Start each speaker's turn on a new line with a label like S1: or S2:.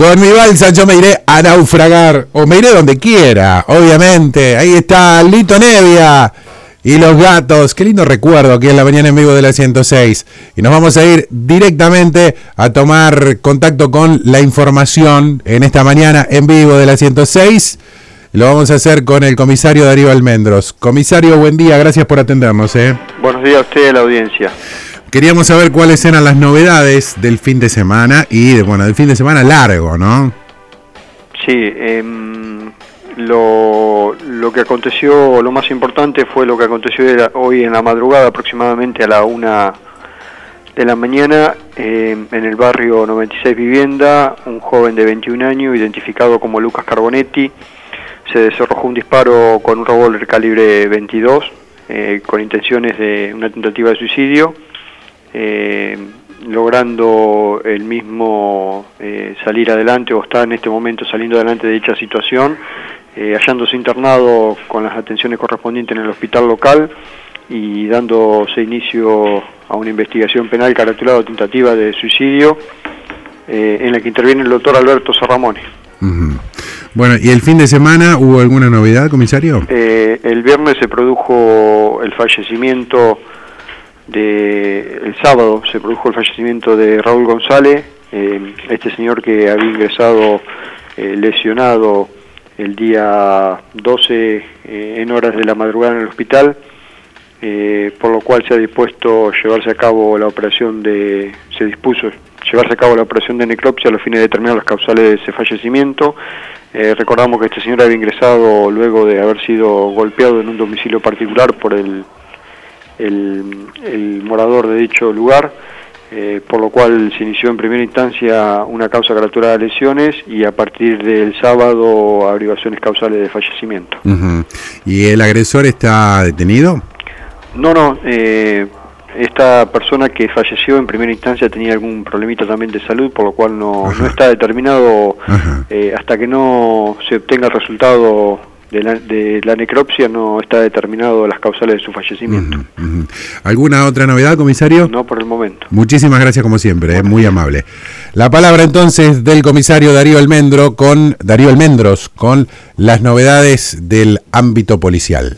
S1: Con mi balsa yo me iré a naufragar, o me iré donde quiera, obviamente. Ahí está Lito Nevia y los gatos. Qué lindo recuerdo aquí en la mañana en vivo de la 106. Y nos vamos a ir directamente a tomar contacto con la información en esta mañana en vivo de la 106. Lo vamos a hacer con el comisario Darío Almendros. Comisario, buen día, gracias por atendernos. ¿eh?
S2: Buenos días a usted y a la audiencia.
S1: Queríamos saber cuáles eran las novedades del fin de semana y, bueno, del fin de semana largo, ¿no?
S2: Sí, lo, lo, que aconteció, lo más importante fue lo que aconteció hoy en la madrugada, aproximadamente a la una de la mañana, em, en el barrio 96 Vivienda, un joven de 21 años, identificado como Lucas Carbonetti, se desarrolló un disparo con un revólver calibre 22, eh, con intenciones de una tentativa de suicidio eh, logrando el mismo eh, salir adelante o está en este momento saliendo adelante de dicha situación, eh, hallándose internado con las atenciones correspondientes en el hospital local y dándose inicio a una investigación penal caracterizada tentativa de suicidio eh, en la que interviene el doctor Alberto Serramone.
S1: Bueno, ¿y el fin de semana hubo alguna novedad, comisario?
S2: el viernes se produjo el fallecimiento el sábado se produjo el fallecimiento de Raúl González, eh, este señor que había ingresado eh, lesionado el día 12 eh, en horas de la madrugada en el hospital, por lo cual se ha dispuesto llevarse a cabo la operación de, se dispuso llevarse a cabo la operación de necropsia a los fines de determinar las causales de ese fallecimiento. recordamos que este señor había ingresado luego de haber sido golpeado en un domicilio particular por el el, morador de dicho lugar, eh, por lo cual se inició en primera instancia una causa gratuita de lesiones y a partir del sábado averiguaciones causales de fallecimiento.
S1: ¿Y el agresor está detenido?
S2: No, no. Eh, esta persona que falleció en primera instancia tenía algún problemita también de salud, por lo cual no, no está determinado eh, hasta que no se obtenga el resultado de la, necropsia no está determinado las causales de su fallecimiento.
S1: ¿Alguna otra novedad, comisario?
S2: No, por el momento.
S1: Muchísimas gracias como siempre, es muy amable. La palabra entonces del comisario Darío Almendro con Darío Almendros con las novedades del ámbito policial.